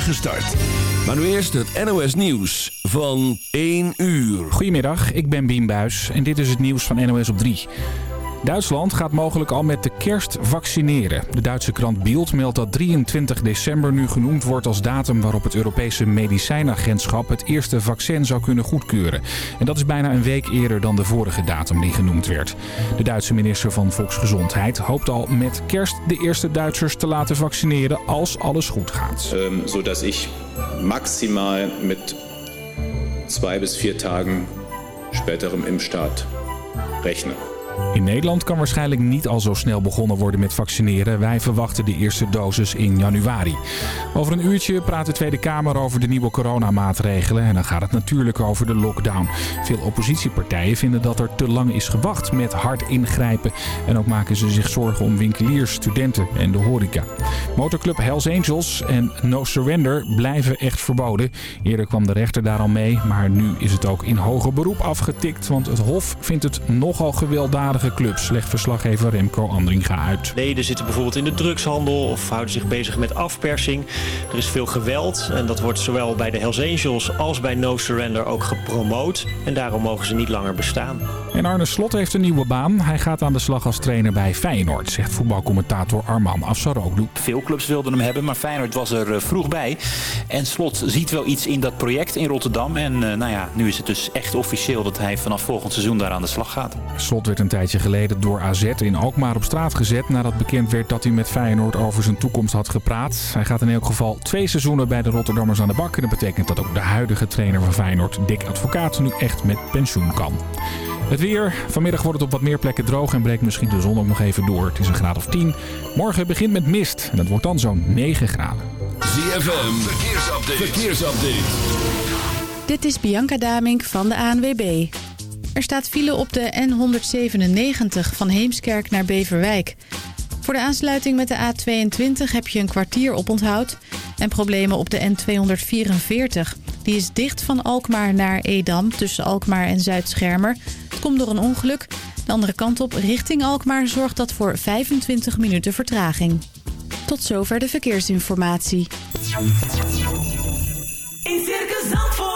spoedige start. Maar nu eerst het NOS Nieuws van 1 uur. Goedemiddag, ik ben Bien Buis en dit is het nieuws van NOS op 3. Duitsland gaat mogelijk al met de kerst vaccineren. De Duitse krant Bild meldt dat 23 december nu genoemd wordt als datum waarop het Europese medicijnagentschap het eerste vaccin zou kunnen goedkeuren. En dat is bijna een week eerder dan de vorige datum die genoemd werd. De Duitse minister van Volksgezondheid hoopt al met kerst de eerste Duitsers te laten vaccineren als alles goed gaat. Ähm, zodat ik maximaal met twee bis vier dagen späterem Impfstart rechne. In Nederland kan waarschijnlijk niet al zo snel begonnen worden met vaccineren. Wij verwachten de eerste dosis in januari. Over een uurtje praat de Tweede Kamer over de nieuwe coronamaatregelen. En dan gaat het natuurlijk over de lockdown. Veel oppositiepartijen vinden dat er te lang is gewacht met hard ingrijpen. En ook maken ze zich zorgen om winkeliers, studenten en de horeca. Motorclub Hells Angels en No Surrender blijven echt verboden. Eerder kwam de rechter daar al mee, maar nu is het ook in hoger beroep afgetikt. Want het Hof vindt het nogal gewelddadig clubs, legt verslaggever Remco Andringa uit. Leden zitten bijvoorbeeld in de drugshandel of houden zich bezig met afpersing. Er is veel geweld en dat wordt zowel bij de Hells Angels als bij No Surrender ook gepromoot. En daarom mogen ze niet langer bestaan. En Arne Slot heeft een nieuwe baan. Hij gaat aan de slag als trainer bij Feyenoord, zegt voetbalcommentator Arman Afsaroglu. Veel clubs wilden hem hebben, maar Feyenoord was er eh, vroeg bij. En Slot ziet wel iets in dat project in Rotterdam. En uh, nou ja, nu is het dus echt officieel dat hij vanaf volgend seizoen daar aan de slag gaat. Slot werd een tijdje geleden door AZ in Alkmaar op straat gezet... nadat bekend werd dat hij met Feyenoord over zijn toekomst had gepraat. Hij gaat in elk geval twee seizoenen bij de Rotterdammers aan de bak. En dat betekent dat ook de huidige trainer van Feyenoord, Dick Advocaat, nu echt met pensioen kan. Het weer. Vanmiddag wordt het op wat meer plekken droog en breekt misschien de zon ook nog even door. Het is een graad of 10. Morgen begint met mist en dat wordt dan zo'n 9 graden. ZFM, verkeersupdate. verkeersupdate. Dit is Bianca Damink van de ANWB. Er staat file op de N197 van Heemskerk naar Beverwijk. Voor de aansluiting met de A22 heb je een kwartier op onthoud... en problemen op de N244. Die is dicht van Alkmaar naar Edam tussen Alkmaar en Zuid-Schermer. Het komt door een ongeluk. De andere kant op richting Alkmaar zorgt dat voor 25 minuten vertraging. Tot zover de verkeersinformatie. In Circus Zandvoort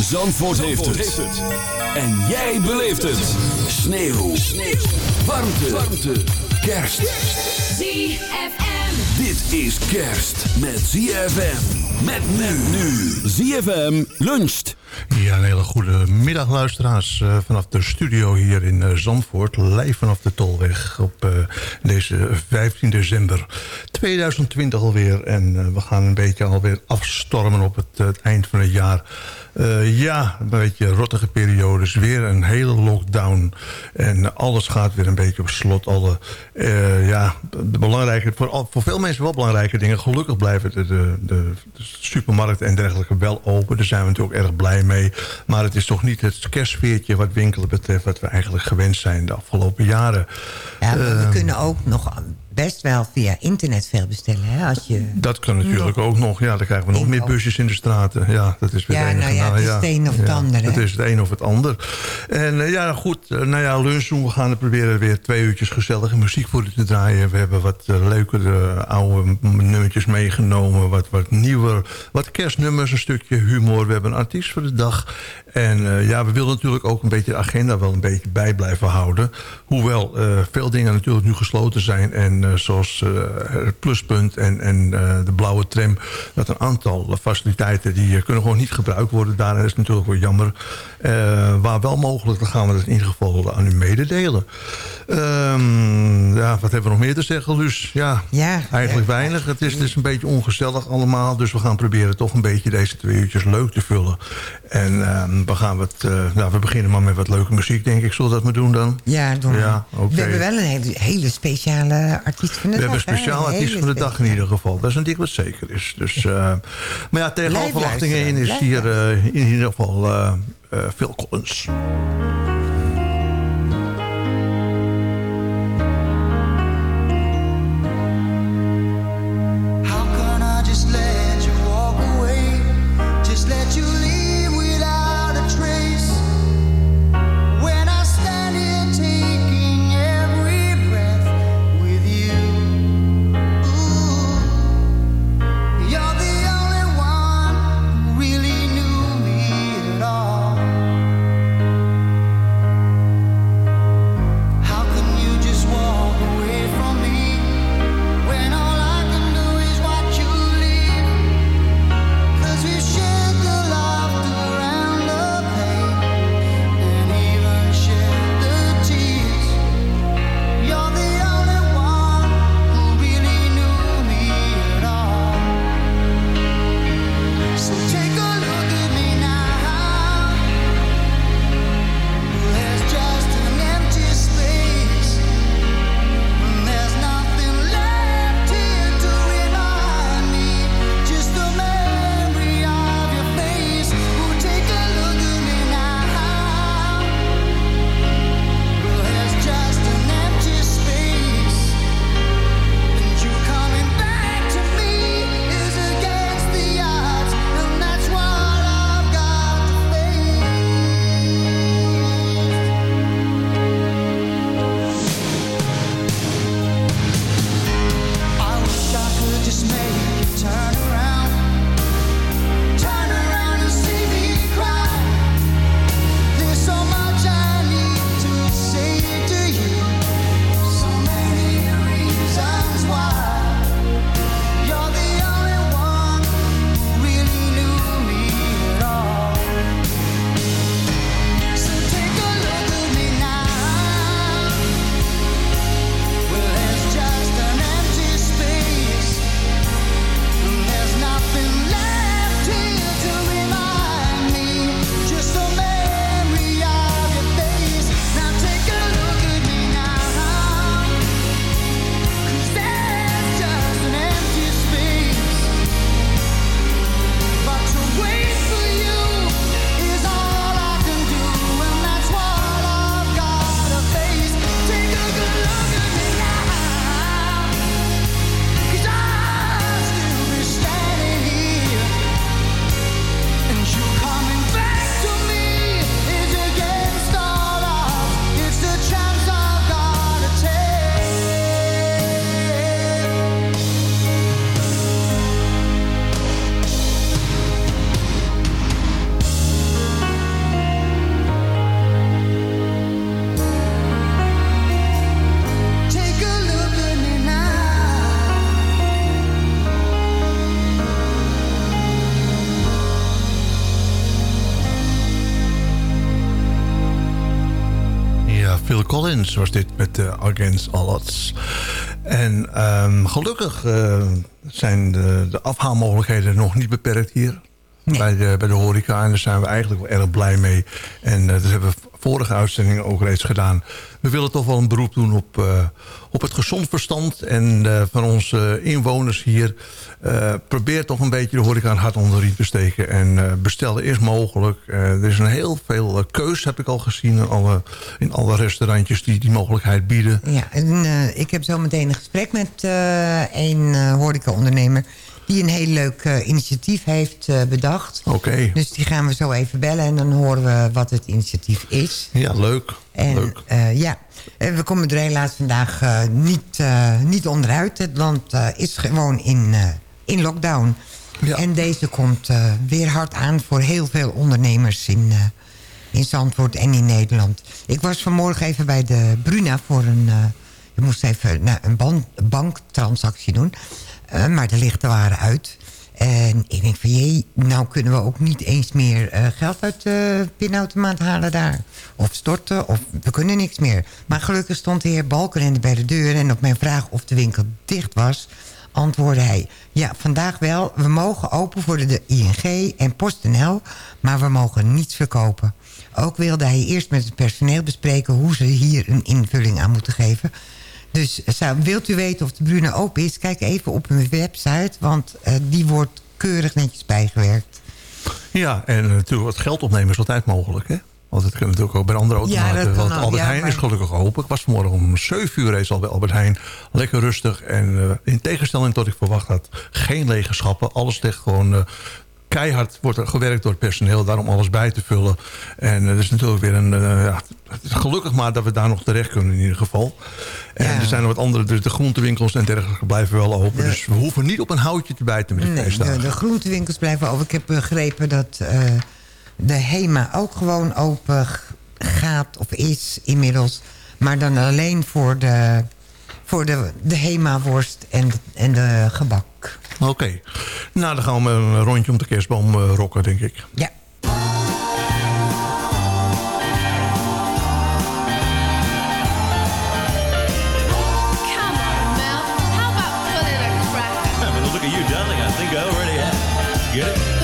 Zandvoort, heeft, het. En jij beleeft het. Sneeuw. Sneeuw. Warmte. Warmte. Kerst. ZFM. Dit is kerst met ZFM. Met men nu. ZFM luncht. Ja, een hele goede middag luisteraars eh, vanaf de studio hier in eh, Zandvoort. Live vanaf de Tolweg op eh, deze 15 december 2020 alweer. En eh, we gaan een beetje alweer afstormen op het, het eind van het jaar. Eh, ja, een beetje rottige periodes. Weer een hele lockdown. En alles gaat weer een beetje op slot. Alle, eh, ja, de belangrijke, voor, voor veel mensen wel belangrijke dingen. Gelukkig blijven de, de, supermarkten en dergelijke wel open. Daar zijn we natuurlijk erg blij mee. Maar het is toch niet het kerstsfeertje wat winkelen betreft... wat we eigenlijk gewend zijn de afgelopen jaren. Ja, we Ehm, kunnen ook nog best wel via internet veel bestellen. Hè? Als je... Dat kan natuurlijk ook nog. Ja, dan krijgen we nog meer busjes in de straten. Ja, dat is weer Ja, nou ja, het is het een of het ander, hè? Het is het een of het ander. En eh, ja, goed. eh, nou ja, lunchroom. We gaan er proberen weer twee uurtjes gezellige muziek voor u te draaien. We hebben wat uh, leukere oude nummertjes meegenomen. Wat, wat nieuwer. Wat kerstnummers, een stukje humor. We hebben een artiest voor de dag. En uh, ja, we willen natuurlijk ook een beetje de agenda wel een beetje bij blijven houden. Hoewel uh, veel dingen natuurlijk nu gesloten zijn. En eh, zoals eh, het pluspunt en, en eh, de blauwe tram... dat een aantal faciliteiten die kunnen gewoon niet gebruikt worden. Daar is natuurlijk wel jammer. Waar wel mogelijk, dan gaan we het in ieder geval aan u mededelen. Ehm, ja, wat hebben we nog meer te zeggen, Luus? Ja, Ja, eigenlijk ja. weinig. Het is, het is een beetje ongezellig allemaal. Dus we gaan proberen toch een beetje deze twee uurtjes leuk te vullen. En ehm, we, gaan wat, eh, nou, we beginnen maar met wat leuke muziek, denk ik. Zullen we dat maar doen dan? Ja, doen we. Ja. We hebben wel een hele, hele speciale artiest van de We dag. hebben een speciaal artiest van de dag in ieder geval. Dat is een ding wat zeker is. Dus, eh, maar ja, tegen alle verwachtingen in is hier eh, in ieder geval eh eh, Phil Collins. Against. En ehm, gelukkig eh, zijn de, de afhaalmogelijkheden nog niet beperkt hier. Bij, de, bij de horeca. En daar zijn we eigenlijk wel erg blij mee. En eh, dat hebben we vorige uitzendingen ook reeds gedaan. We willen toch wel een beroep doen op, eh, op het gezond verstand. En eh, van onze inwoners hier. eh probeer toch een beetje de horeca een hart onder de riem te steken. En bestel eerst mogelijk. Er is een heel veel keus, heb ik al gezien. In alle, in alle restaurantjes die die mogelijkheid bieden. Ja, en ik heb zo meteen een gesprek met een horeca-ondernemer... die een heel leuk eh, initiatief heeft eh, bedacht. Oké. Dus die gaan we zo even bellen en dan horen we wat het initiatief is. Ja, leuk. En leuk. eh, ja, En we komen er helaas vandaag niet, niet onderuit. Het land is gewoon in, in lockdown. En deze komt weer hard aan voor heel veel ondernemers in, in Zandvoort en in Nederland. Ik was vanmorgen even bij de Bruna voor een, Je moest even nou, een ban- banktransactie doen. Maar de lichten waren uit. En ik denk van, jee, nou kunnen we ook niet eens meer eh, geld uit de pinautomaat halen daar. Of storten, of we kunnen niks meer. Maar gelukkig stond de heer Balkenende bij de deur... en op mijn vraag of de winkel dicht was, antwoordde hij... ja, vandaag wel, we mogen open voor de ING en PostNL... maar we mogen niets verkopen. Ook wilde hij eerst met het personeel bespreken... hoe ze hier een invulling aan moeten geven... Dus wilt u weten of de Bruna open is? Kijk even op hun website, want eh, die wordt keurig netjes bijgewerkt. Ja, en natuurlijk wat geld opnemen is altijd mogelijk, hè? Want het kan natuurlijk ook bij andere Ja, automaten. kan want Albert ja, Heijn maar- is gelukkig open. Ik was vanmorgen om 7 uur reeds al bij Albert Heijn. Lekker rustig. En eh, in tegenstelling tot ik verwacht had, geen lege schappen. Alles ligt gewoon... eh, keihard wordt er gewerkt door het personeel. Daarom alles bij te vullen. En het is natuurlijk weer een... eh, ja, gelukkig maar dat we daar nog terecht kunnen in ieder geval. En er zijn nog wat andere... De, de groentewinkels en dergelijke blijven wel open. Dus we hoeven niet op een houtje te bijten met de Nee, de, de groentewinkels blijven open. Ik heb begrepen dat eh, de HEMA ook gewoon open gaat of is inmiddels. Maar dan alleen voor de, voor de, de HEMA-worst en, en de gebak. Oké. Nou, dan gaan we een rondje om de kerstboom eh, rocken, denk ik. Ja. Come on,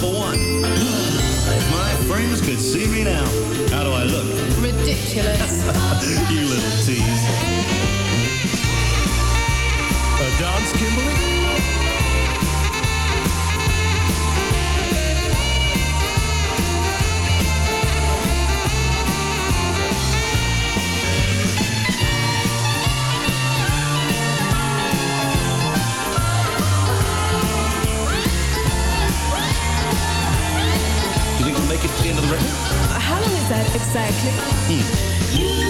Number one. if my friends could see me now, how do I look? Ridiculous. you little tease. A dance, Kimberly? The end of the record? How long is that exactly? You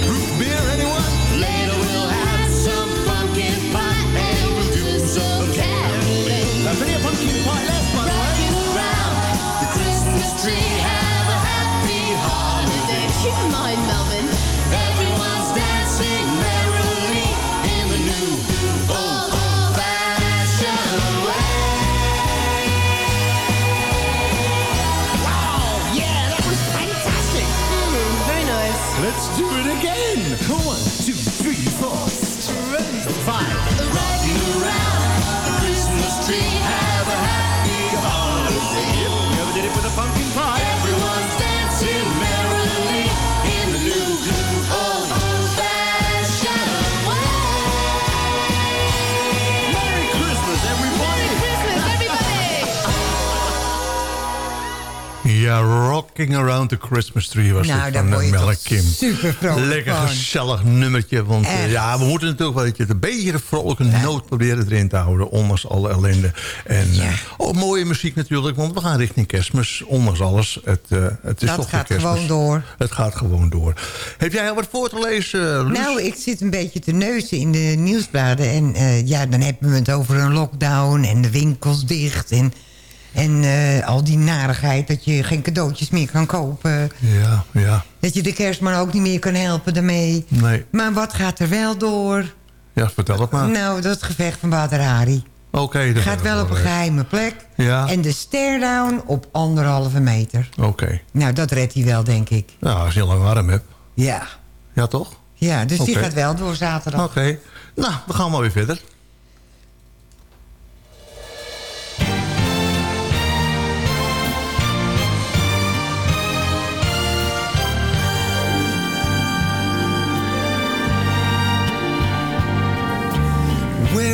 Ja, Rocking Around the Christmas Tree was Nou, dit van word je Mel toch en Kim. super vrolijk Lekker van. gezellig nummertje. Want uh, Echt. ja, we moeten natuurlijk wel een beetje- een beetje de vrolijke noot proberen erin te houden. Ondanks alle ellende. En uh, oh, mooie muziek natuurlijk. Want we gaan richting kerstmis. Ondanks alles. Het, uh, het is Dat toch gaat gewoon door. Het gaat gewoon door. Heb jij al wat voor te lezen, Loes? Nou, ik zit een beetje te neuzen in de nieuwsbladen. En eh, ja, dan hebben we het over een lockdown en de winkels dicht. En, en eh, al die narigheid dat je geen cadeautjes meer kan kopen. Ja, ja. Dat je de kerstman ook niet meer kan helpen daarmee. Nee. Maar wat gaat er wel door? Ja, vertel het maar. Nou, dat gevecht van Badr Hari. Oké. dat Gaat wel op een geheime plek. Ja. En de stare-down op anderhalve meter. Oké. Nou, dat redt hij wel, denk ik. Nou, als je een lange arm hebt. Ja. Ja, toch? Ja, dus die gaat wel door zaterdag. Oké. Nou, we gaan maar weer verder.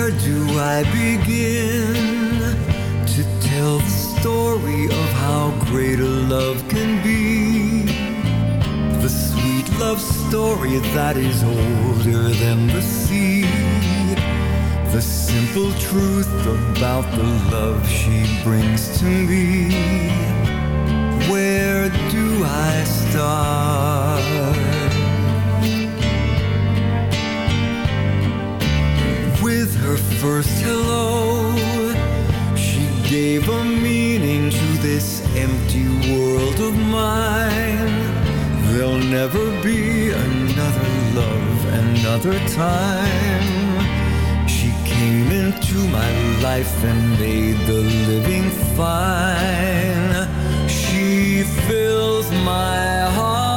Where do I begin to tell the story of how great a love can be? The sweet love story that is older than the sea. The simple truth about the love she brings to me. Where do I start? With her first hello, she gave a meaning to this empty world of mine. There'll never be another love, another time. She came into my life and made the living fine. She fills my heart.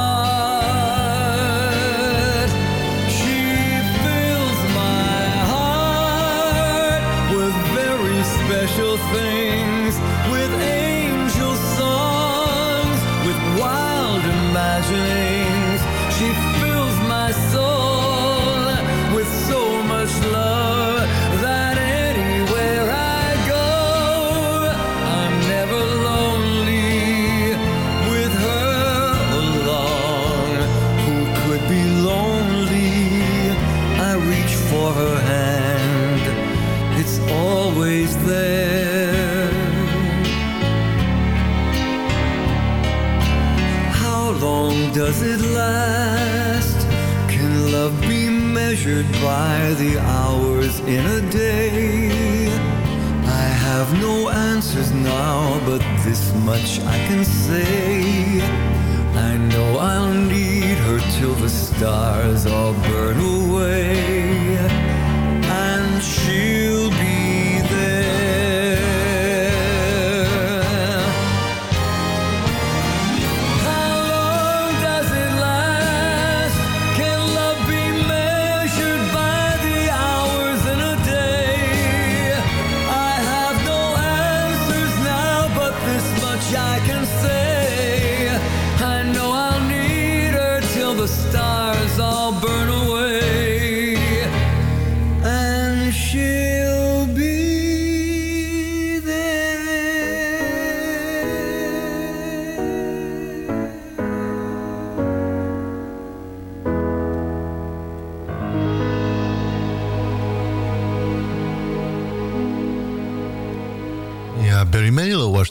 thing.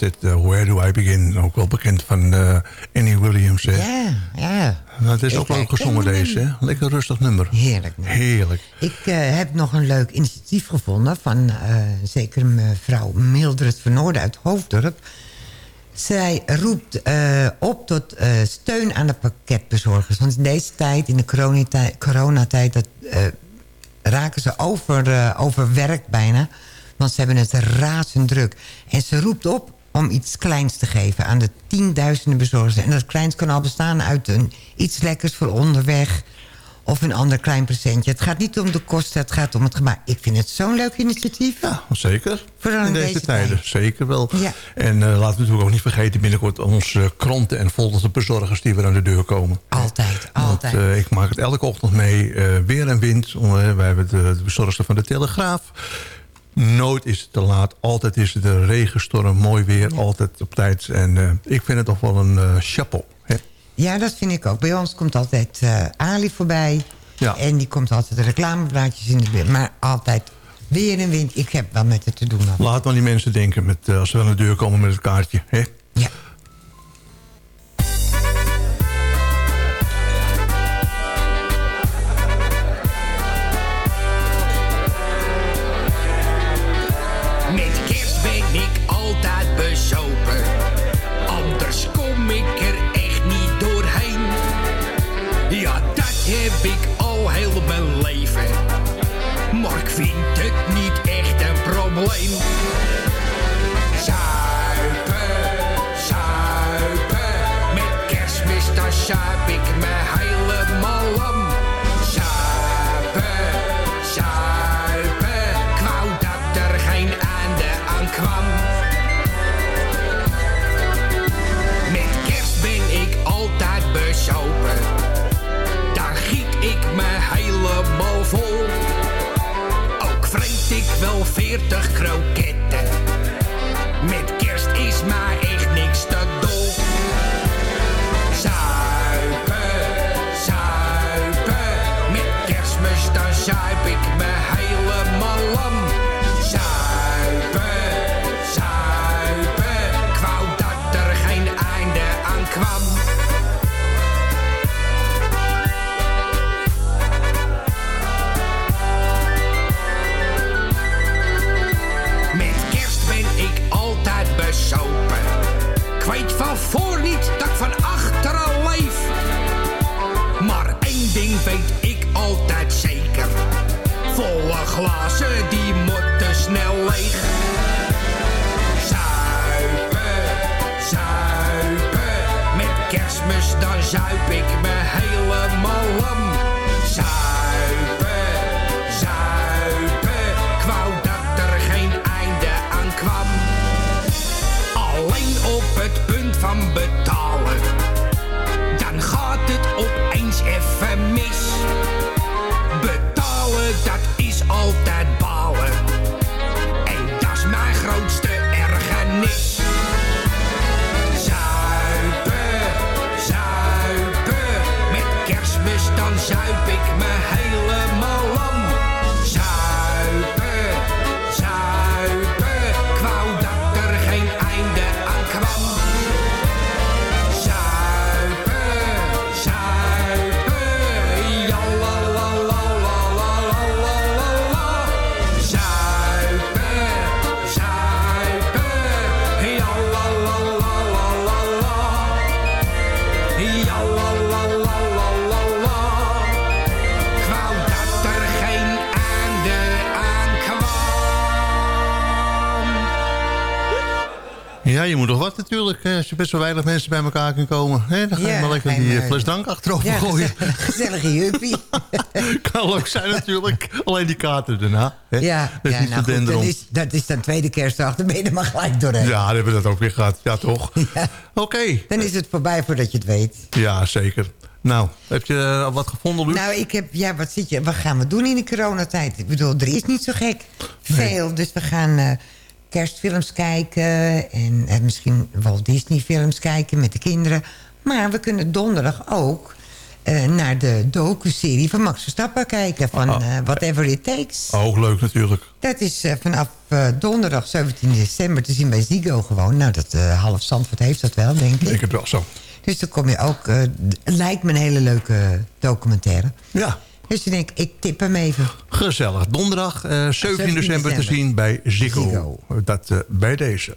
Dit. eh, Where Do I Begin? Ook wel bekend van eh, Annie Williams. Hè? Ja, ja. Nou, het is ook leuk gezongen deze. Hè? Lekker rustig nummer. Heerlijk. Heerlijk. Ik eh, heb nog een leuk initiatief gevonden van zeker mevrouw Mildred van Noorden uit Hoofddorp. Zij roept op tot steun aan de pakketbezorgers. Want in deze tijd, in de coronatijd, dat, raken ze over, overwerkt bijna. Want ze hebben het razend druk. En ze roept op om iets kleins te geven aan de tienduizenden bezorgers. En dat kleins kan al bestaan uit een, iets lekkers voor onderweg... of een ander klein presentje. Het gaat niet om de kosten, het gaat om het gemaakt. Ik vind het zo'n leuk initiatief. Ja, zeker. Vooral in in deze, deze tijden. tijd. Zeker wel. Ja. En eh, laten we natuurlijk ook niet vergeten... binnenkort onze kranten en folders bezorgers die weer aan de deur komen. Altijd, Want, altijd. eh, ik maak het elke ochtend mee. eh, weer en wind. Wij hebben de, de bezorgster van de Telegraaf. Nooit is het te laat. Altijd is het een regenstorm, mooi weer, altijd op tijd. En eh, ik vind het toch wel een eh, chapeau. Hè? Ja, dat vind ik ook. Bij ons komt altijd eh, Ali voorbij. Ja. En die komt altijd de reclameblaadjes in de beeld. Maar altijd weer en wind. Ik heb wel met het te doen. Laat dan die mensen denken met, als ze aan de deur komen met het kaartje. Hè? Ja. veertig kroketten. Natuurlijk. Als je best wel weinig mensen bij elkaar kan komen. Hè, dan ga je Ja, maar lekker die eh, maar- fles drank achterover Ja, gooien. gezellig- gezellige juppie. kan leuk zijn natuurlijk. Alleen die kaarten daarna. Hè? Ja, Dat is ja niet nou goed, dat is, dat is dan tweede kerstdag. Dan ben je er maar gelijk doorheen. Ja, dan hebben we dat ook weer gehad. Ja, toch? Oké. Dan is het voorbij voordat je het weet. Ja, zeker. Nou, heb je eh, wat gevonden, Luc? Nou, ik heb, ja, wat, zit je, wat gaan we doen in de coronatijd? Ik bedoel, er is niet zo gek veel. Dus we gaan eh, kerstfilms kijken en, en misschien Walt Disney films kijken met de kinderen. Maar we kunnen donderdag ook eh, naar de docu-serie van Max Verstappen kijken. Van eh, Whatever It Takes. Ook leuk natuurlijk. Dat is eh, vanaf donderdag 17 december te zien bij Ziggo gewoon. Nou, dat half Zandvoort heeft dat wel, denk ik. Ik het wel zo. Dus dan kom je ook... lijkt me een hele leuke documentaire. Ja. Dus ik denk, ik tip hem even. Gezellig. Donderdag eh 17, 17 december te zien bij Ziggo. Ziggo. Dat eh, bij deze.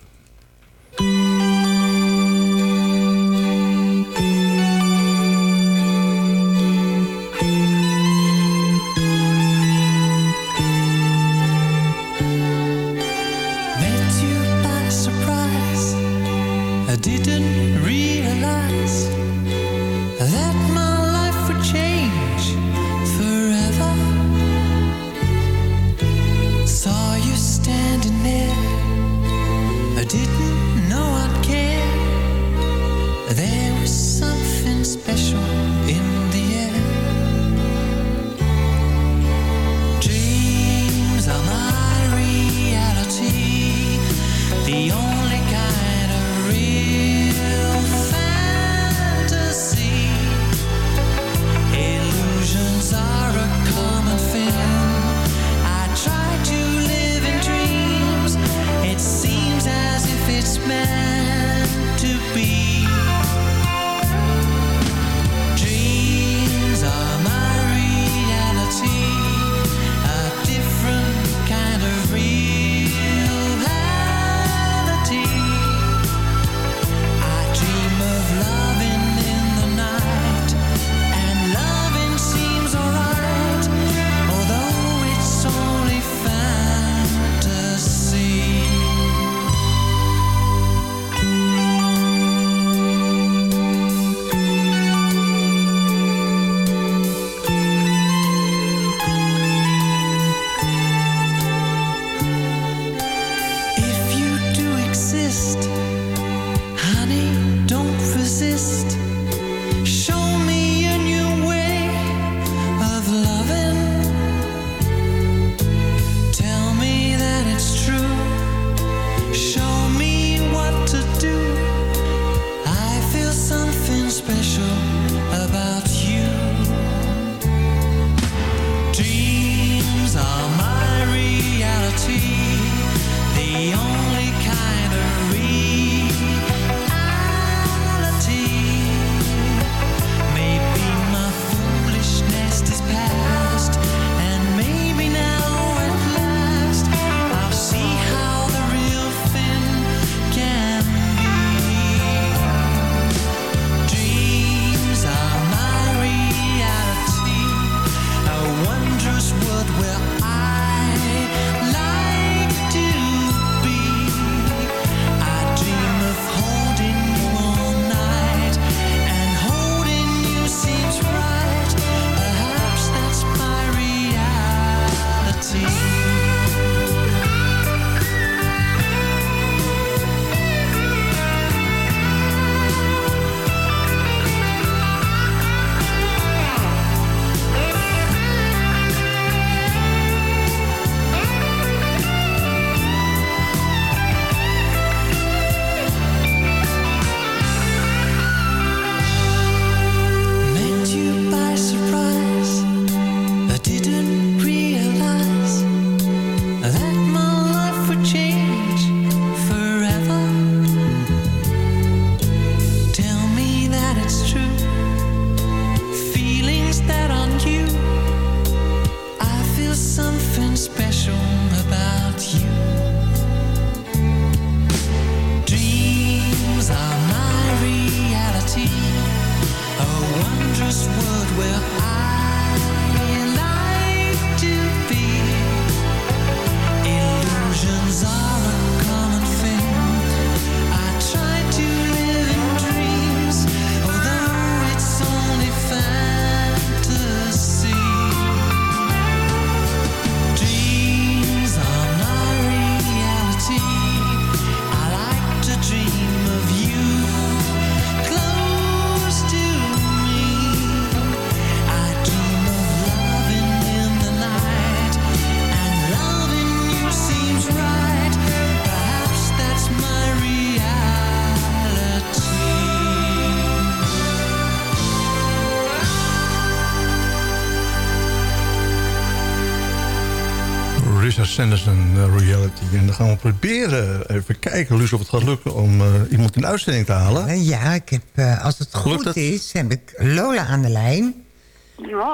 Dan gaan we proberen, even kijken, Luus, of het gaat lukken... om eh, iemand in de uitzending te halen. Eh, Ja, ik heb, eh, als het goed het? is, heb ik Lola aan de lijn.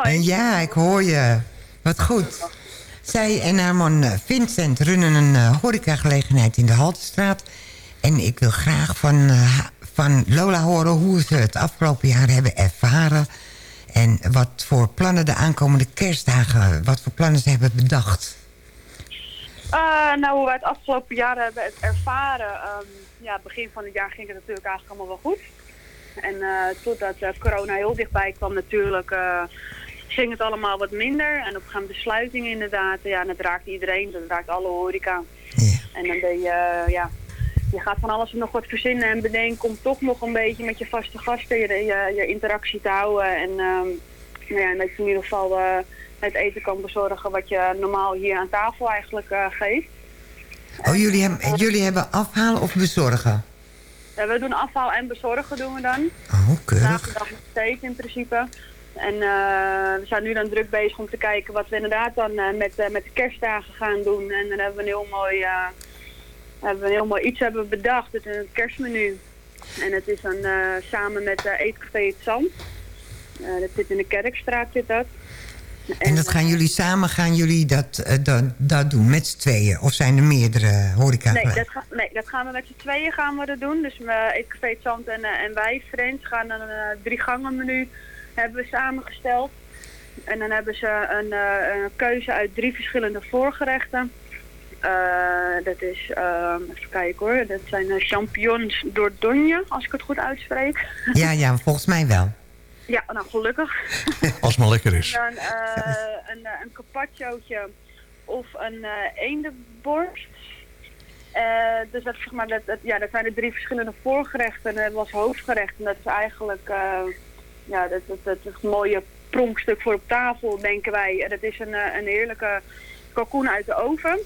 En ja, ik hoor je. Wat goed. Zij en haar man Vincent runnen een horecagelegenheid in de Haltestraat. En ik wil graag van, eh, van Lola horen hoe ze het afgelopen jaar hebben ervaren. En wat voor plannen de aankomende kerstdagen, wat voor plannen ze hebben bedacht. Eh, nou, hoe wij het afgelopen jaar hebben het ervaren. ehm, ja, begin van het jaar ging het natuurlijk eigenlijk allemaal wel goed. En eh, totdat eh, corona heel dichtbij kwam natuurlijk, ging het allemaal wat minder. En op een de sluiting inderdaad. Ja, en dat raakt iedereen, dat raakt alle horeca. En dan ben je, ja, je gaat van alles en nog wat verzinnen en bedenken om toch nog een beetje met je vaste gasten je, je, je interactie te houden. En ehm, nou ja, dat je in ieder geval het eten kan bezorgen wat je normaal hier aan tafel eigenlijk eh, geeft. Oh, jullie hebben, jullie hebben afhalen of bezorgen? Eh, we doen afhaal en bezorgen doen we dan. Oh, keurig. Dag en dag nog steeds in principe. En eh, we zijn nu dan druk bezig om te kijken wat we inderdaad dan met, met de kerstdagen gaan doen. En dan hebben we een heel mooi, hebben we een heel mooi iets hebben bedacht. Het is een kerstmenu. En het is dan samen met Eetcafé Het Zand. Dat zit in de Kerkstraat zit dat. En dat gaan jullie samen gaan jullie dat, eh, dat, dat doen met z'n tweeën? Of zijn er meerdere horeca? Nee dat, ga- nee, dat gaan we met z'n tweeën gaan we dat doen. Dus we, Eetcafé Het Zand en, eh, en wij, Friends, gaan een eh, drie gangen menu hebben we samengesteld. En dan hebben ze een, een keuze uit drie verschillende voorgerechten. Dat is, eh, even kijken hoor, dat zijn champignons d'Ordogne, als ik het goed uitspreek. Ja, ja, volgens mij wel. Ja, nou gelukkig. Als het maar lekker is. Dan eh, een, eh, een carpacciootje of een eh eendenborst. Eh, dus dat, zeg maar, dat, dat- ja, dat zijn de drie verschillende voorgerechten. En dat was hoofdgerecht. En dat is eigenlijk eh, ja, dat, dat, dat is een mooie pronkstuk voor op tafel, denken wij. En dat is een, eh, een heerlijke kalkoen uit de oven.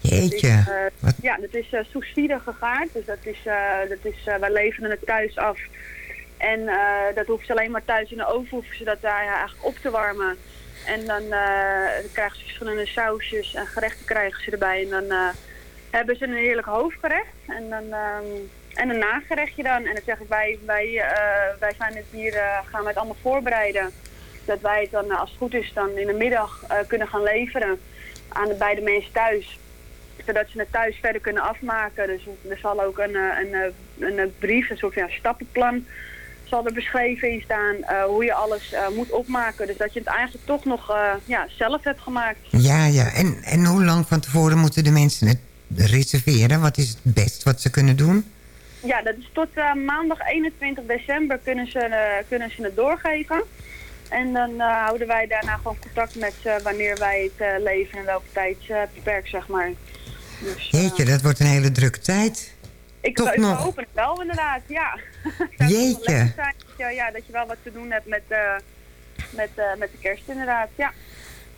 Jeetje. Dat is, ja, dat is uh, gegaard. Dus dat is, eh, dat is, eh, wij leveren het thuis af. En eh, dat hoeven ze alleen maar thuis in de oven hoeven ze dat daar eigenlijk op te warmen. En dan eh, krijgen ze verschillende sausjes en gerechten krijgen ze erbij. En dan eh, hebben ze een heerlijk hoofdgerecht. En, dan, ehm, en een nagerechtje dan. En dan zeg ik, wij, wij, wij zijn het hier, gaan we het allemaal voorbereiden. Dat wij het dan, als het goed is, dan in de middag kunnen gaan leveren aan de, bij de mensen thuis zodat ze het thuis verder kunnen afmaken. Dus er zal ook een, een, een, brief, een soort stappenplan, zal er beschreven in staan eh, hoe je alles eh, moet opmaken. Dus dat je het eigenlijk toch nog eh, ja, zelf hebt gemaakt. Ja, ja. En, en hoe lang van tevoren moeten de mensen het reserveren? Wat is het best wat ze kunnen doen? Ja, dat is tot maandag 21 december kunnen ze, kunnen ze het doorgeven. En dan houden wij daarna gewoon contact met ze wanneer wij het leveren en welke tijdsbeperk, zeg maar. Dus, Jeetje, dat wordt een hele drukke tijd. Ik, Toch ik nog? hoop het wel inderdaad, ja. Jeetje. lekker zijn dat je, ja, dat je wel wat te doen hebt met, eh, met, eh, met de kerst inderdaad, ja.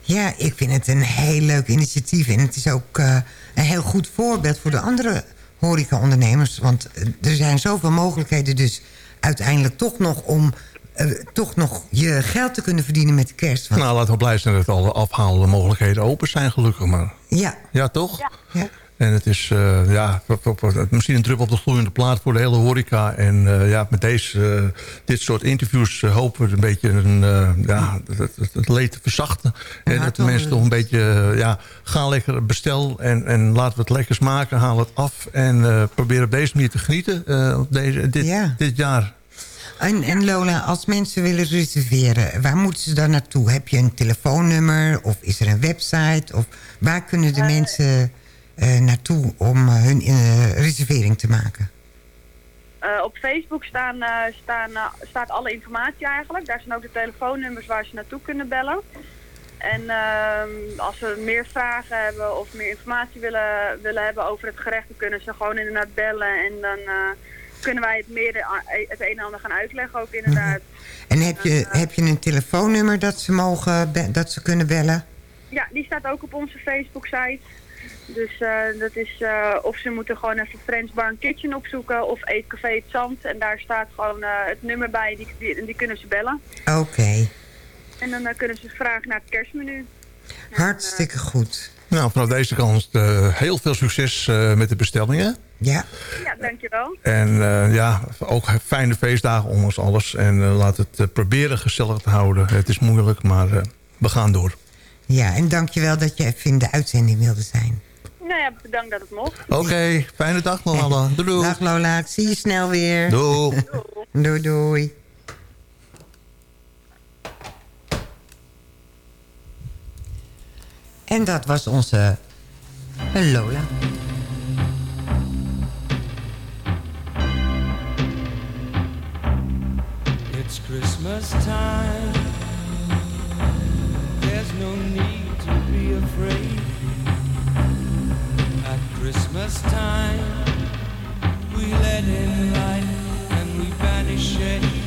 Ja, ik vind het een heel leuk initiatief. En het is ook eh, een heel goed voorbeeld voor de andere horecaondernemers. Want er zijn zoveel mogelijkheden dus uiteindelijk toch nog om... eh, toch nog je geld te kunnen verdienen met de kerst. Want- Nou, laten we blij zijn dat alle afhaalmogelijkheden open zijn, gelukkig maar. Ja. Ja, toch? Ja. En het is eh, ja, op- op- op- misschien een druppel op de gloeiende plaat voor de hele horeca. En eh, ja, met deze, eh, dit soort interviews hopen we een beetje een, eh, ja, het, het, het leed te verzachten. En dat de mensen toch een beetje, ja, ga lekker bestel en, en laten we het lekkers maken. Haal het af en eh probeer op deze manier te genieten eh, op deze, dit, dit jaar. En, en Lola, als mensen willen reserveren, waar moeten ze dan naartoe? Heb je een telefoonnummer of is er een website? Of waar kunnen de mensen naartoe om eh, hun eh, reservering te maken? Eh, op Facebook staan, eh, staan, eh, staat alle informatie eigenlijk. Daar zijn ook de telefoonnummers waar ze naartoe kunnen bellen. En ehm, als ze meer vragen hebben of meer informatie willen, willen hebben over het gerecht, dan kunnen ze gewoon inderdaad bellen. En dan eh, kunnen wij het meer eh, het een en ander gaan uitleggen ook inderdaad. En heb je, heb je een telefoonnummer dat ze, mogen dat ze kunnen bellen? Ja, die staat ook op onze Facebook-site. Dus eh, dat is, eh, of ze moeten gewoon even Friends Bar Kitchen opzoeken of Eetcafé Het Zand. En daar staat gewoon eh, het nummer bij, die, die, die kunnen ze bellen. Oké, En dan kunnen ze vragen naar het kerstmenu. hartstikke goed. Nou, vanaf deze kant eh, heel veel succes eh, met de bestellingen. Ja. Ja, dankjewel. En eh, ja, ook fijne feestdagen ondanks alles. En laat het proberen gezellig te houden. Het is moeilijk, maar eh, we gaan door. Ja, en dankjewel dat je even in de uitzending wilde zijn. Nou ja, bedankt dat het mocht. Oké, fijne dag Lola. Doei doei. Dag Lola, ik zie je snel weer. Doei. doei doei. En dat was onze Lola. It's Christmas time. There's no need to be afraid. Christmas time, we let in light and we banish shade.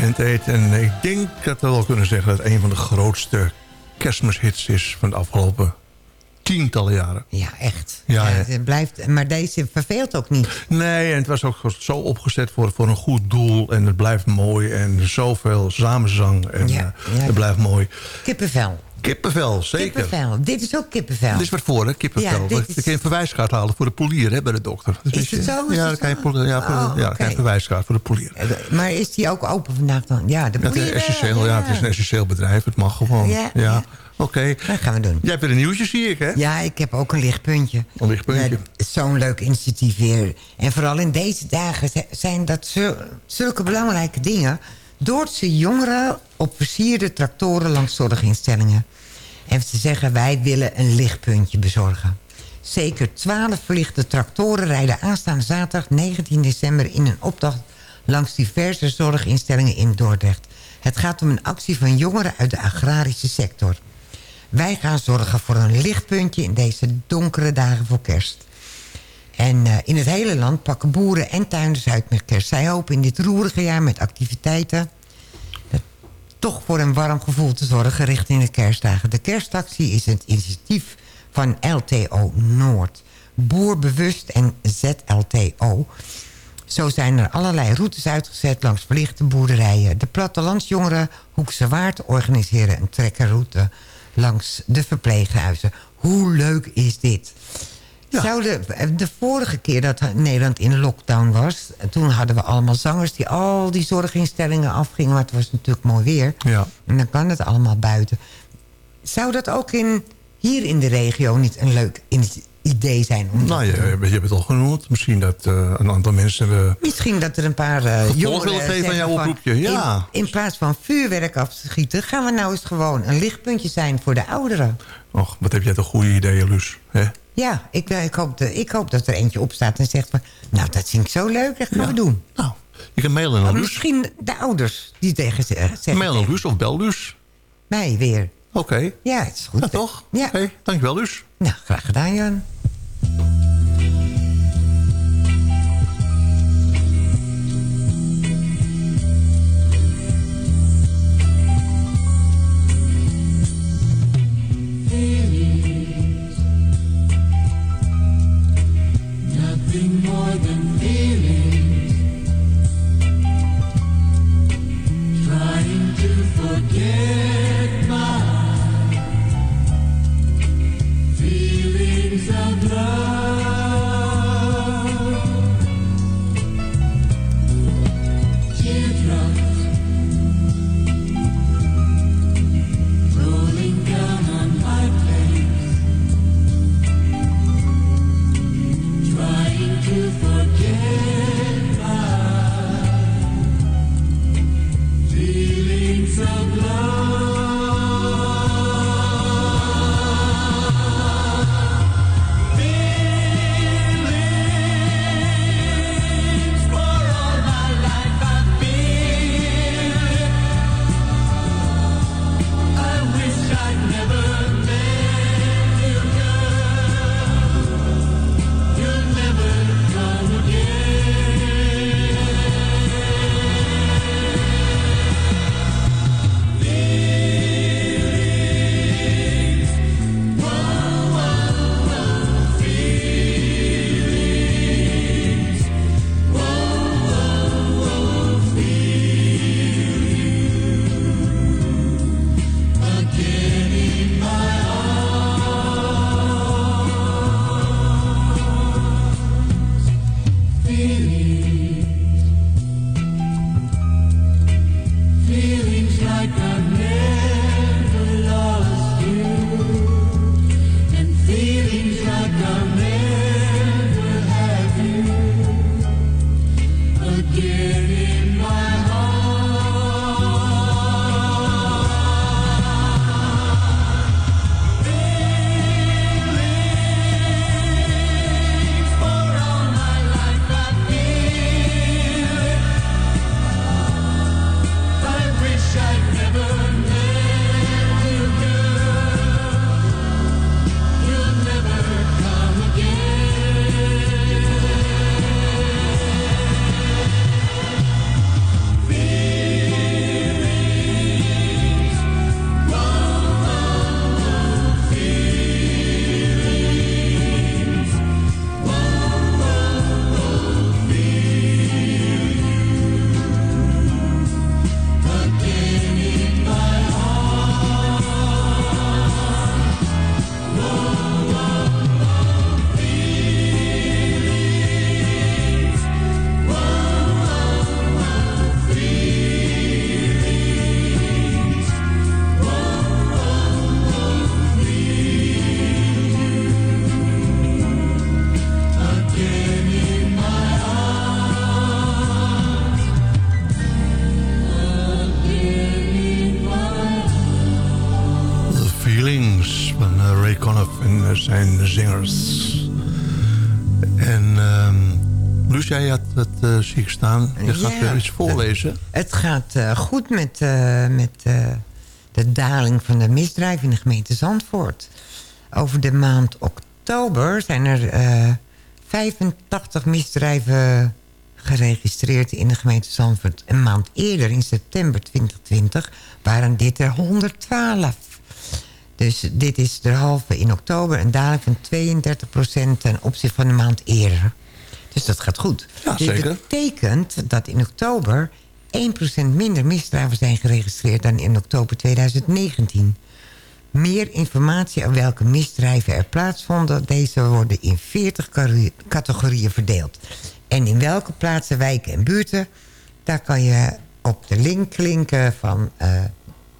Band heet. En ik denk dat we wel kunnen zeggen dat het een van de grootste kerstmishits is van de afgelopen tientallen jaren. Ja, echt. Ja, Ja, ja. het blijft, maar deze verveelt ook niet. Nee, en het was ook zo opgezet voor, voor een goed doel. En het blijft mooi. En zoveel samenzang. En Ja, eh, ja. het blijft mooi. Kippenvel. Kippenvel, zeker. Kippenvel. Dit is ook kippenvel. Dit is wat voor, hè? Kippenvel. Ja, Dan is- je een verwijskaart halen voor de polier, hè, bij de dokter. Dat Is het zo? Is Ja, dan kan je, ja, voor- Oh, ja, krijg je verwijskaart voor de polier. Maar is die ook open vandaag dan? Ja, de Ja, het, is polier, essentieel, ja, het is een essentieel bedrijf. Het mag gewoon. Ja, Ja, ja. Oké. Dat gaan we doen. Jij hebt weer een nieuwtje, zie ik, hè? Ja, ik heb ook een lichtpuntje. Een lichtpuntje. Ja, Zo'n leuk initiatief weer. En vooral in deze dagen zi- zijn dat zul- zulke belangrijke dingen. Doordse jongeren op versierde tractoren langs zorginstellingen. En ze zeggen, wij willen een lichtpuntje bezorgen. Zeker 12 verlichte tractoren rijden aanstaande zaterdag 19 december in een optocht langs diverse zorginstellingen in Dordrecht. Het gaat om een actie van jongeren uit de agrarische sector. Wij gaan zorgen voor een lichtpuntje in deze donkere dagen voor kerst. En eh, in het hele land pakken boeren en tuinders uit met kerst. Zij hopen in dit roerige jaar met activiteiten... eh, toch voor een warm gevoel te zorgen richting de kerstdagen. De kerstactie is het initiatief van LTO Noord. Boerbewust en ZLTO. Zo zijn er allerlei routes uitgezet langs verlichte boerderijen. De plattelandsjongeren Hoekse Waard organiseren een trekkerroute langs de verpleeghuizen. Hoe leuk is dit? Zou de, de vorige keer dat Nederland in lockdown was... toen hadden we allemaal zangers die al die zorginstellingen afgingen... maar het was natuurlijk mooi weer. Ja. En dan kan het allemaal buiten. Zou dat ook in, hier in de regio niet een leuk idee zijn? Om Nou, je, je hebt het al genoemd. Misschien dat eh, een aantal mensen... eh, Misschien dat er een paar Gevolg jongeren willen geven aan jouw oproepje, ja. In, in plaats van vuurwerk af te schieten... gaan we nou eens gewoon een lichtpuntje zijn voor de ouderen. Och, wat heb jij toch goede ideeën, Luus. hè? Ja, ik, eh, ik, hoop de, ik hoop dat er eentje opstaat en zegt van... nou, dat vind ik zo leuk, dat gaan we doen. Nou, je kan mailen naar Maar Luus. misschien de ouders die tegen ze eh, zeggen... Mail naar Luus of bel Luus. Mij weer. Oké. Ja, het is goed. Ja, toch? Ja. Oké, dankjewel Luus. Nou, graag gedaan, Jan. More than zie ik staan. Je gaat Ja. weer iets voorlezen. Het gaat eh, goed met, eh, met eh, de daling van de misdrijven in de gemeente Zandvoort. Over de maand oktober zijn er eh 85 misdrijven geregistreerd in de gemeente Zandvoort. Een maand eerder, in september 2020, waren dit er 112. Dus dit is derhalve in oktober een daling van 32% ten opzichte van de maand eerder. Dus dat gaat goed. Ja, Dit zeker. betekent dat in oktober 1% minder misdrijven zijn geregistreerd dan in oktober 2019. Meer informatie over welke misdrijven er plaatsvonden... deze worden in 40 cari- categorieën verdeeld. En in welke plaatsen, wijken en buurten... daar kan je op de link klinken van eh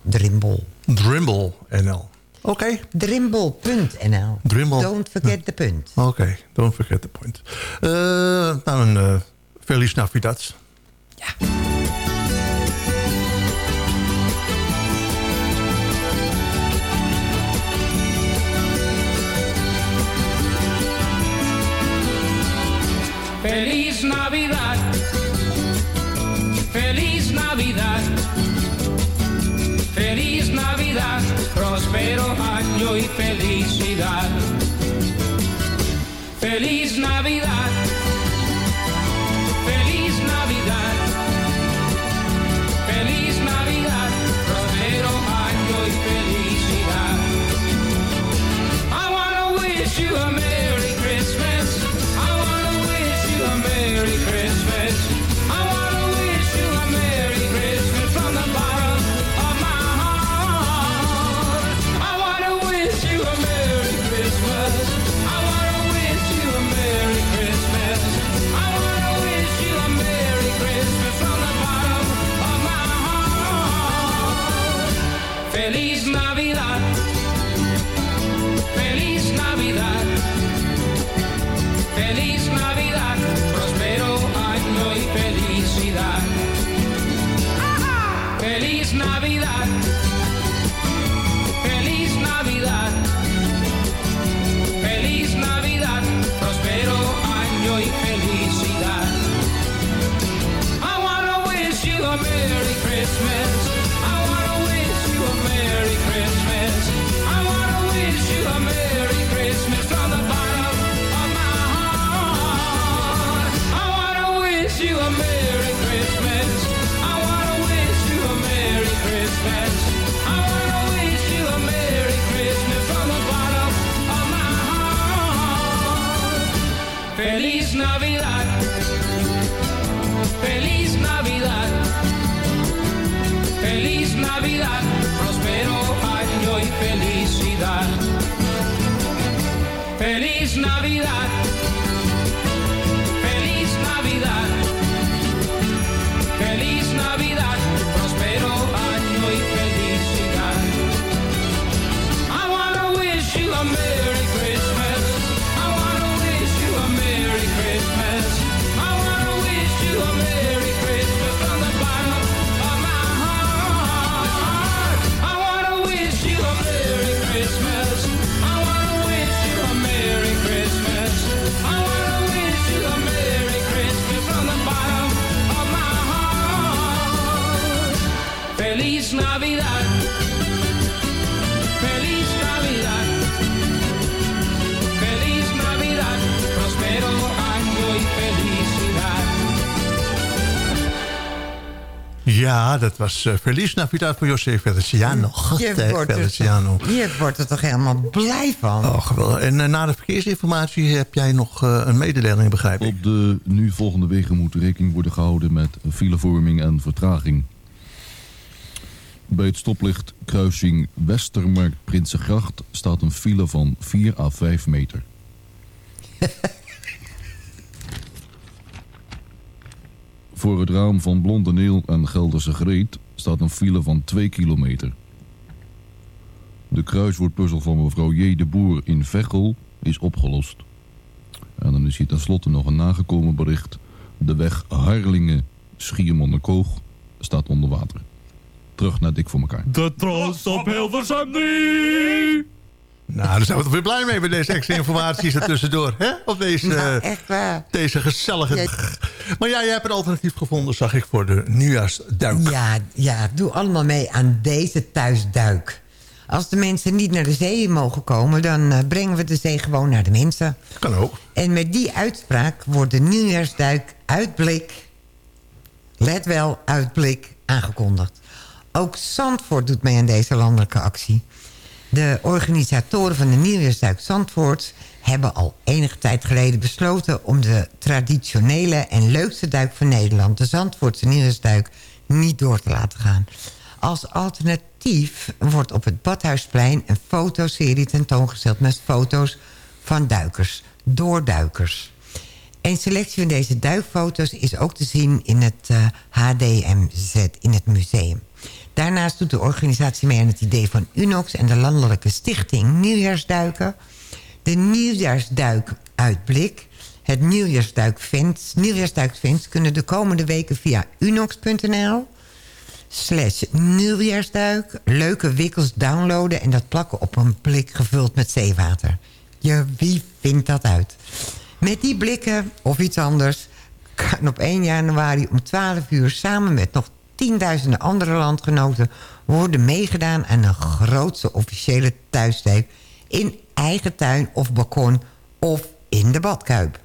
Drimbel. Drimble NL. Oké. Drimbel.nl. Drimbel. Don't forget the punt. Oké, don't forget the point. Eh, nou, een uh, Feliz Navidad. Feliz Navidad. Próspero año y felicidad. Feliz Navidad. Navidad. Ja, dat was uh, Feliz Navidad voor José Feliciano. Je God, wordt, Feliciano. toch, je wordt er toch helemaal blij van. Oh, geweldig. En eh, na de verkeersinformatie heb jij nog eh, een mededeling, begrijp ik? Op de nu volgende wegen moet rekening worden gehouden met filevorming en vertraging. Bij het stoplicht kruising Westermarkt Prinsengracht staat een file van 4 à 5 meter. Voor het raam van Blonde Neel en Gelderse Greet staat een file van 2 kilometer. De kruiswoordpuzzel van mevrouw J. de Boer in Veghel is opgelost. En dan is hier tenslotte nog een nagekomen bericht. De weg Harlingen-Schiermonnikoog staat onder water. Terug naar Dik voor elkaar. De troost op Hilversum nu. Nou, daar zijn we toch weer blij mee met deze extra informatie er tussendoor. Hè? Op deze, Nou, echt waar. deze gezellige... Ja. Maar ja, jij hebt een alternatief gevonden, zag ik, voor de nieuwjaarsduik. Ja, ja, doe allemaal mee aan deze thuisduik. Als de mensen niet naar de zee mogen komen... dan eh, brengen we de zee gewoon naar de mensen. Kan ook. En met die uitspraak wordt de nieuwjaarsduik uitblik... let wel, uitblik, aangekondigd. Ook Zandvoort doet mee aan deze landelijke actie. De organisatoren van de nieuwjaarsduik Zandvoort... hebben al enige tijd geleden besloten... om de traditionele en leukste duik van Nederland... de Zandvoortse nieuwjaarsduik niet door te laten gaan. Als alternatief wordt op het Badhuisplein... een fotoserie tentoongesteld met foto's van duikers, door duikers. Een selectie van deze duikfoto's is ook te zien in het eh, HDMZ, in het museum. Daarnaast doet de organisatie mee aan het idee van UNOX... en de Landelijke Stichting Nieuwjaarsduiken. De Nieuwjaarsduik uitblik. Het Nieuwjaarsduikfans, Nieuwjaarsduikfans kunnen de komende weken via unox.nl slash nieuwjaarsduik leuke wikkels downloaden... en dat plakken op een blik gevuld met zeewater. Je, wie vindt dat uit? Met die blikken of iets anders kan op 1 januari om 12 uur... samen met nog tienduizenden andere landgenoten... worden meegedaan aan een grootste officiële thuisduik... in eigen tuin of balkon of in de badkuip.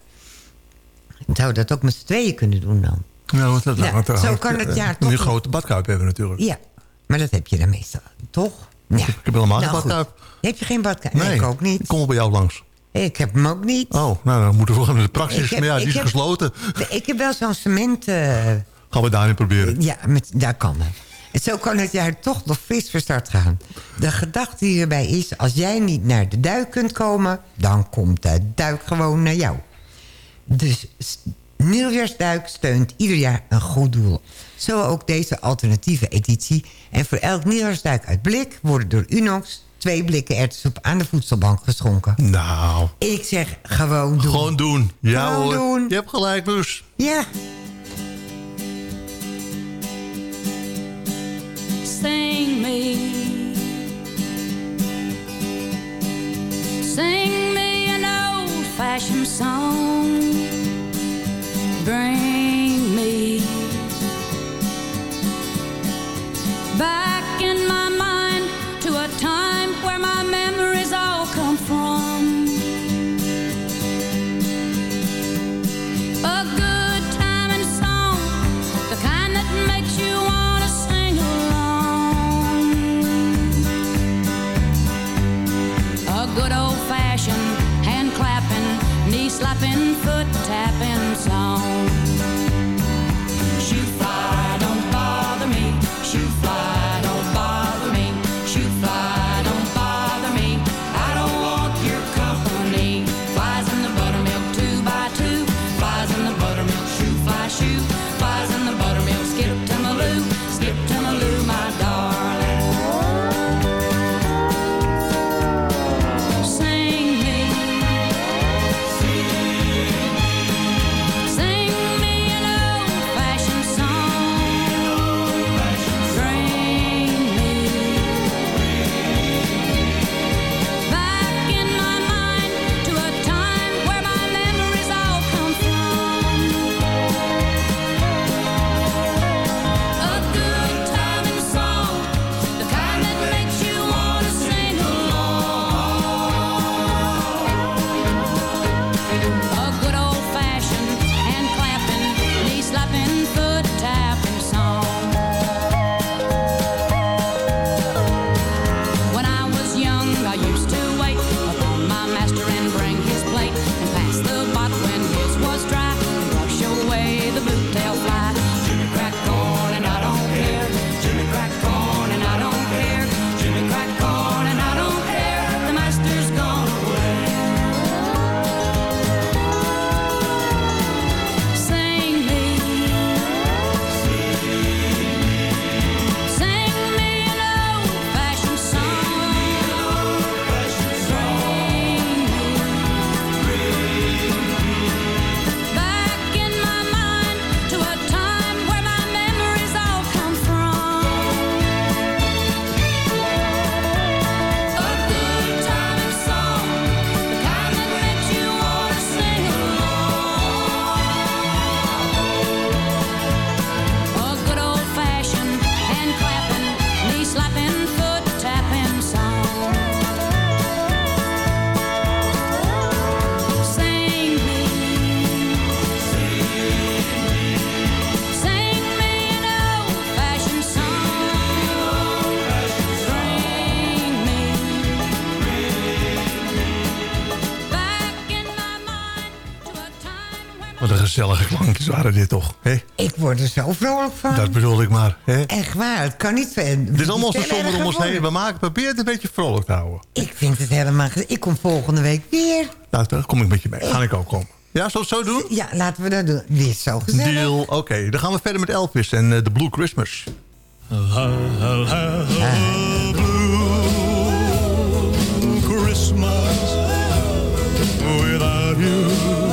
Zou dat ook met z'n tweeën kunnen doen dan? Want dat, daar zo kan het eh, jaar Een toch- grote badkuip hebben natuurlijk. Ja, maar dat heb je dan meestal, toch? Ja. Ik heb helemaal geen Nou, goed. badkuip. Heb je geen badkuip? Nee, ik ook niet. Ik kom bij jou langs. Ik heb hem ook niet. Oh, nou dan moeten we gewoon in de praxis. Heb- maar ja, die is heb- gesloten. Ik heb wel zo'n cement... eh, Gaan we daarin proberen. ja, met, daar kan het. En zo kan het jaar toch nog fris van start gaan. De gedachte hierbij is, als jij niet naar de duik kunt komen... dan komt de duik gewoon naar jou. Dus Nieuwjaarsduik steunt ieder jaar een goed doel. Zo ook deze alternatieve editie. En voor elk Nieuwjaarsduik uit blik... worden door Unox twee blikken erwtensoep aan de voedselbank geschonken. Nou. Ik zeg gewoon doen. Gewoon doen. Ja Gewoon hoor. doen. Je hebt gelijk, Loes. Ja. Me, sing me an old-fashioned song. Bring me back in my klankjes waren dit toch, hè? Ik word er zo vrolijk van. Dat bedoel ik maar, hè? Echt waar, het kan niet... Het is allemaal zo somber om ons heen. We maken, proberen het een beetje vrolijk te houden. Ik vind het helemaal... Ik kom volgende week weer. Nou, daar kom ik met je mee. Ga ik ook komen. Ja, zullen we het zo doen? Ja, laten we dat doen. Weer zo gezellig. Deal. Oké, dan gaan we verder met Elvis en eh, The Blue Christmas. Christmas without you.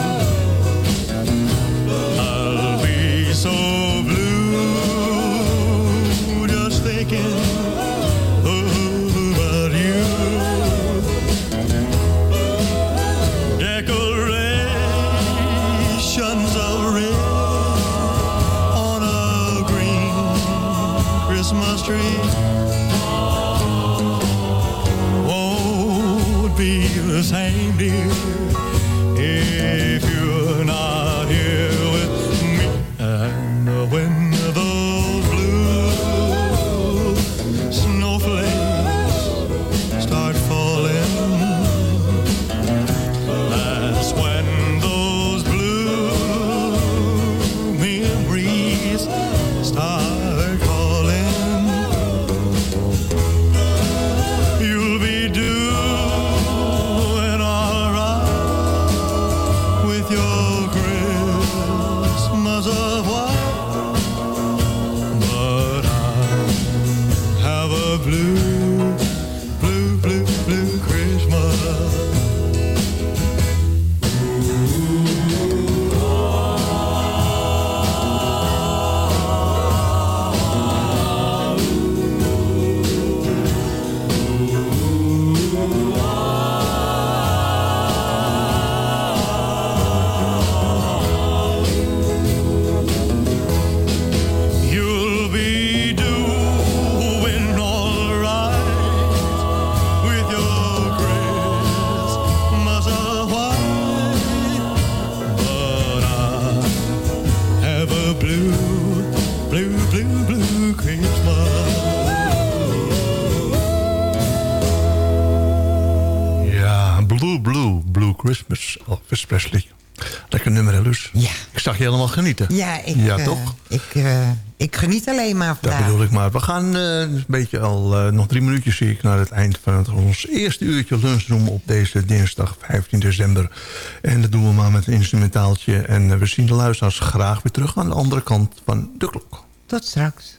Zag je helemaal genieten. Ja, ik, Ja, eh, toch? Ik, eh, ik geniet alleen maar Dat vandaag. bedoel ik maar. We gaan eh, een beetje al nog drie minuutjes zie ik naar het eind van het, ons eerste uurtje lunchroom op deze dinsdag 15 december. En dat doen we maar met een instrumentaaltje. En we zien de luisteraars graag weer terug aan de andere kant van de klok. Tot straks.